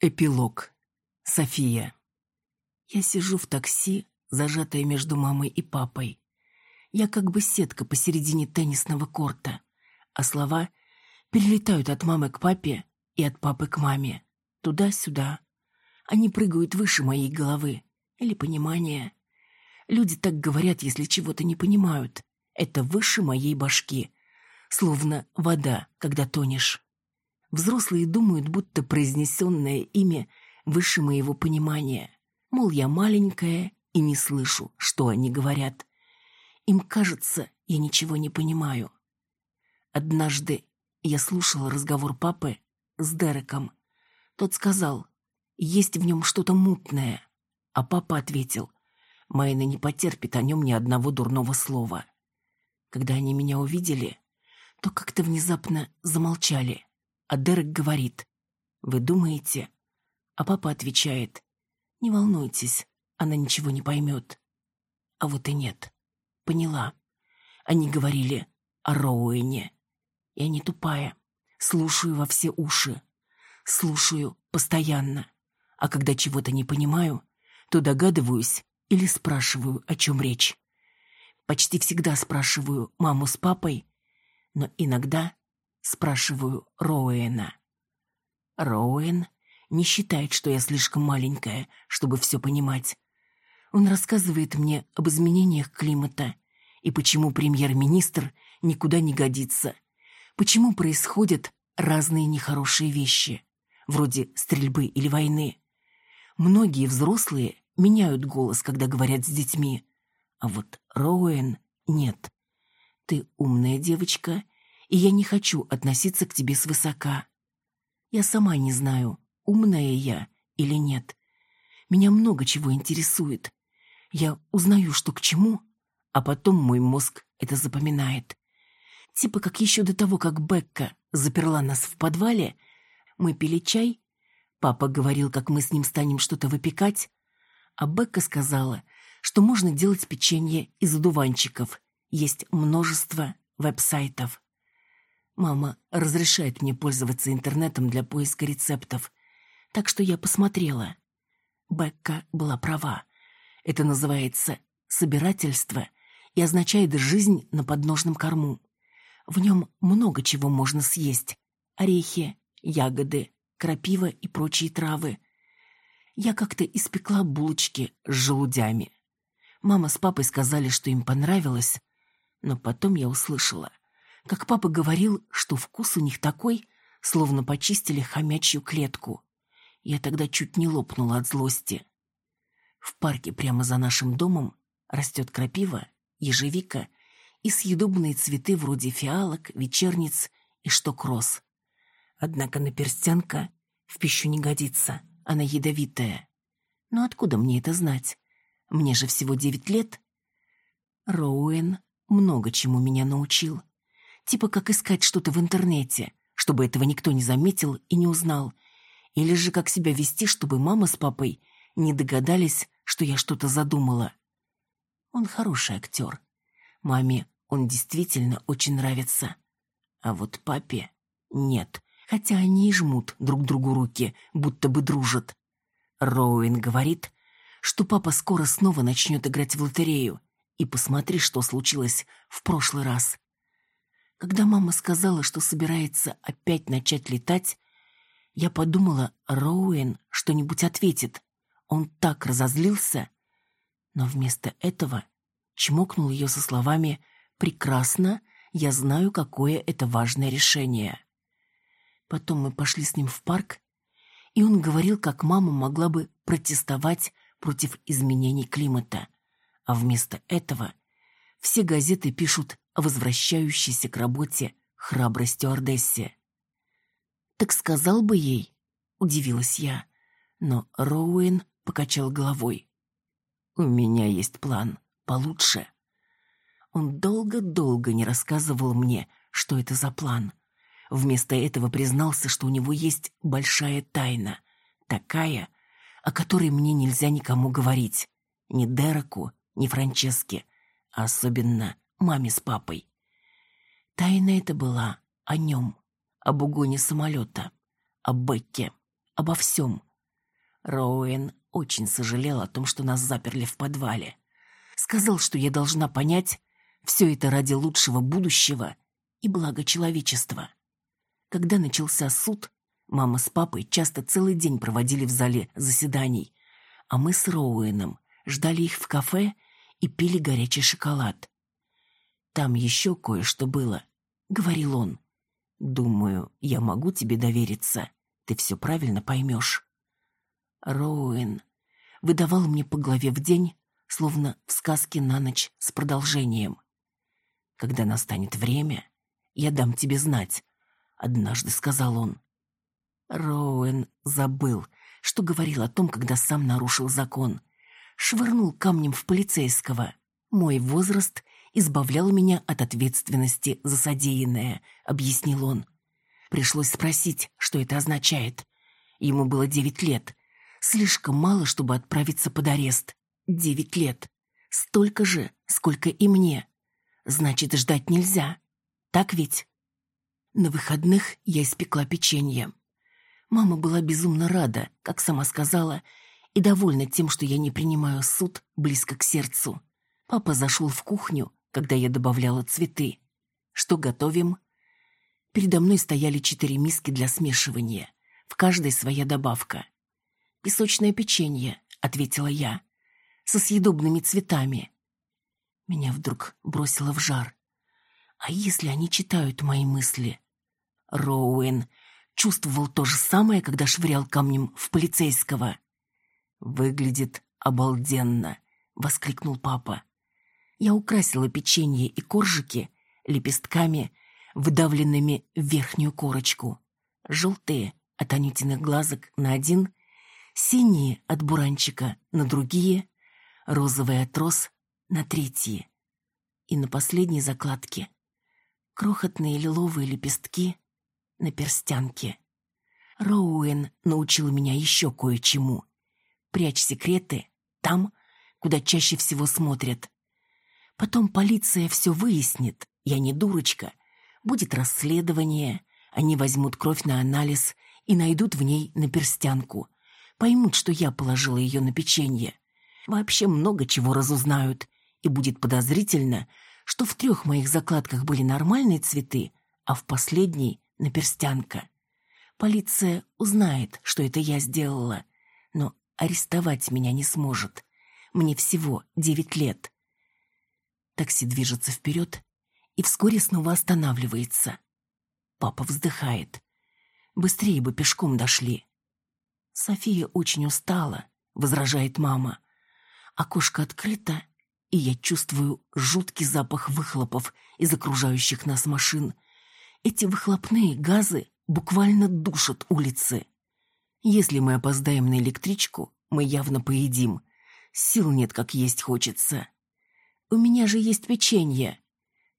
Эпилог. София. Я сижу в такси, зажатая между мамой и папой. Я как бы сетка посередине теннисного корта, а слова перелетают от мамы к папе и от папы к маме. Туда-сюда. Они прыгают выше моей головы. Или понимания. Люди так говорят, если чего-то не понимают. Это выше моей башки. Словно вода, когда тонешь. Взрослые думают, будто произнесенное имя выше моего понимания. Мол, я маленькая и не слышу, что они говорят. Им кажется, я ничего не понимаю. Однажды я слушала разговор папы с Дереком. Тот сказал, есть в нем что-то мутное. А папа ответил, Майна не потерпит о нем ни одного дурного слова. Когда они меня увидели, то как-то внезапно замолчали. А Дерек говорит, «Вы думаете?» А папа отвечает, «Не волнуйтесь, она ничего не поймет». А вот и нет. Поняла. Они говорили о Роуэне. Я не тупая. Слушаю во все уши. Слушаю постоянно. А когда чего-то не понимаю, то догадываюсь или спрашиваю, о чем речь. Почти всегда спрашиваю маму с папой, но иногда Спрашиваю Роуэна. Роуэн не считает, что я слишком маленькая, чтобы все понимать. Он рассказывает мне об изменениях климата и почему премьер-министр никуда не годится, почему происходят разные нехорошие вещи, вроде стрельбы или войны. Многие взрослые меняют голос, когда говорят с детьми, а вот Роуэн нет. Ты умная девочка и я не хочу относиться к тебе свысока. Я сама не знаю, умная я или нет. Меня много чего интересует. Я узнаю, что к чему, а потом мой мозг это запоминает. Типа как еще до того, как Бекка заперла нас в подвале, мы пили чай, папа говорил, как мы с ним станем что-то выпекать, а Бекка сказала, что можно делать печенье из одуванчиков. Есть множество веб-сайтов. Мама разрешает мне пользоваться интернетом для поиска рецептов, так что я посмотрела. Бекка была права. Это называется собирательство и означает жизнь на подножном корму. В нем много чего можно съесть. Орехи, ягоды, крапива и прочие травы. Я как-то испекла булочки с желудями. Мама с папой сказали, что им понравилось, но потом я услышала как папа говорил, что вкус у них такой, словно почистили хомячью клетку. Я тогда чуть не лопнула от злости. В парке прямо за нашим домом растет крапива, ежевика и съедобные цветы вроде фиалок, вечерниц и штокроз. Однако наперстянка в пищу не годится, она ядовитая. Но откуда мне это знать? Мне же всего девять лет. Роуэн много чему меня научил. Типа как искать что-то в интернете, чтобы этого никто не заметил и не узнал. Или же как себя вести, чтобы мама с папой не догадались, что я что-то задумала. Он хороший актер. Маме он действительно очень нравится. А вот папе нет, хотя они и жмут друг другу руки, будто бы дружат. Роуэн говорит, что папа скоро снова начнет играть в лотерею. И посмотри, что случилось в прошлый раз. Когда мама сказала, что собирается опять начать летать, я подумала, Роуэн что-нибудь ответит. Он так разозлился. Но вместо этого чмокнул ее со словами «Прекрасно, я знаю, какое это важное решение». Потом мы пошли с ним в парк, и он говорил, как мама могла бы протестовать против изменений климата. А вместо этого все газеты пишут возвращающейся к работе храброй стюардессе. «Так сказал бы ей», — удивилась я, но Роуэн покачал головой. «У меня есть план получше». Он долго-долго не рассказывал мне, что это за план. Вместо этого признался, что у него есть большая тайна, такая, о которой мне нельзя никому говорить, ни Дереку, ни Франческе, а особенно маме с папой. Тайна это была о нем, об угоне самолета, о Бекке, обо всем, Роуэн очень сожалел о том, что нас заперли в подвале. Сказал, что я должна понять, все это ради лучшего будущего и блага человечества. Когда начался суд, мама с папой часто целый день проводили в зале заседаний, а мы с Роуэном ждали их в кафе и пили горячий шоколад. «Там еще кое-что было», — говорил он. «Думаю, я могу тебе довериться. Ты все правильно поймешь». Роуэн выдавал мне по голове в день, словно в сказке на ночь с продолжением. «Когда настанет время, я дам тебе знать», — однажды сказал он. Роуэн забыл, что говорил о том, когда сам нарушил закон. Швырнул камнем в полицейского. Мой возраст избавлял меня от ответственности за содеянное, объяснил он. Пришлось спросить, что это означает. Ему было девять лет. Слишком мало, чтобы отправиться под арест. Девять лет. Столько же, сколько и мне. Значит, ждать нельзя. Так ведь? На выходных я испекла печенье. Мама была безумно рада, как сама сказала, и довольна тем, что я не принимаю суд близко к сердцу. Папа зашел в кухню, когда я добавляла цветы. Что готовим? Передо мной стояли четыре миски для смешивания. В каждой своя добавка. «Песочное печенье», — ответила я, — «со съедобными цветами». Меня вдруг бросило в жар. А если они читают мои мысли? Роуэн чувствовал то же самое, когда швырял камнем в полицейского. «Выглядит обалденно», — воскликнул папа. Я украсила печенье и коржики лепестками, выдавленными в верхнюю корочку. Желтые от Анютиных глазок на один, синие от буранчика на другие, розовый от роз на третьи. И на последней закладке крохотные лиловые лепестки на перстянке. Роуэн научил меня еще кое-чему. Прячь секреты там, куда чаще всего смотрят. Потом полиция все выяснит, я не дурочка. Будет расследование, они возьмут кровь на анализ и найдут в ней наперстянку. Поймут, что я положила ее на печенье. Вообще много чего разузнают, и будет подозрительно, что в трех моих закладках были нормальные цветы, а в последней — наперстянка. Полиция узнает, что это я сделала, но арестовать меня не сможет. Мне всего девять лет. Такси движется вперед и вскоре снова останавливается. Папа вздыхает. Быстрее бы пешком дошли. София очень устала, возражает мама. Окошко открыто, и я чувствую жуткий запах выхлопов из окружающих нас машин. Эти выхлопные газы буквально душат улицы. Если мы опоздаем на электричку, мы явно поедим. Сил нет, как есть хочется. У меня же есть печенье.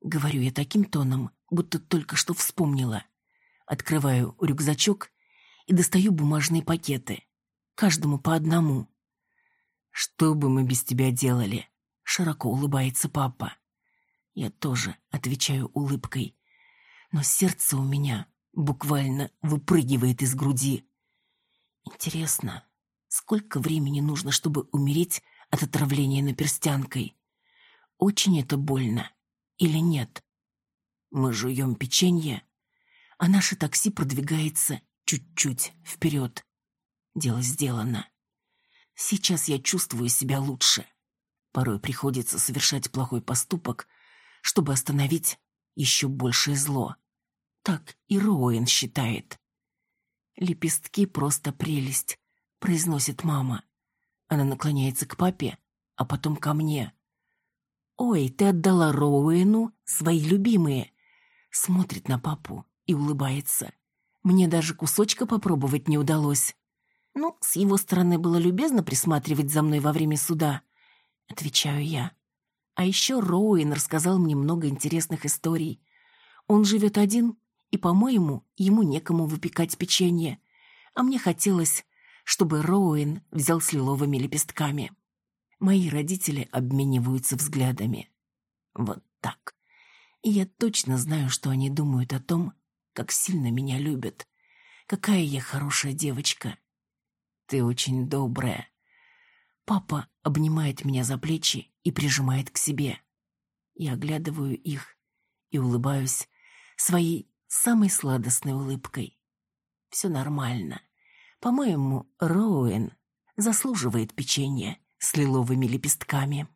Говорю я таким тоном, будто только что вспомнила. Открываю рюкзачок и достаю бумажные пакеты. Каждому по одному. «Что бы мы без тебя делали?» Широко улыбается папа. Я тоже отвечаю улыбкой. Но сердце у меня буквально выпрыгивает из груди. Интересно, сколько времени нужно, чтобы умереть от отравления наперстянкой? Очень это больно или нет. Мы жуем печенье, а наше такси продвигается чуть-чуть вперед. Дело сделано. Сейчас я чувствую себя лучше. Порой приходится совершать плохой поступок, чтобы остановить еще большее зло. Так и Роуэн считает. «Лепестки просто прелесть», — произносит мама. Она наклоняется к папе, а потом ко мне. «Ой, ты отдала Роуэну свои любимые!» Смотрит на папу и улыбается. Мне даже кусочка попробовать не удалось. Ну, с его стороны было любезно присматривать за мной во время суда. Отвечаю я. А еще Роуэн рассказал мне много интересных историй. Он живет один, и, по-моему, ему некому выпекать печенье. А мне хотелось, чтобы Роуэн взял с лиловыми лепестками. Мои родители обмениваются взглядами. Вот так. И я точно знаю, что они думают о том, как сильно меня любят. Какая я хорошая девочка. Ты очень добрая. Папа обнимает меня за плечи и прижимает к себе. Я оглядываю их и улыбаюсь своей самой сладостной улыбкой. Все нормально. По-моему, Роуэн заслуживает печенья с лиловыми лепестками.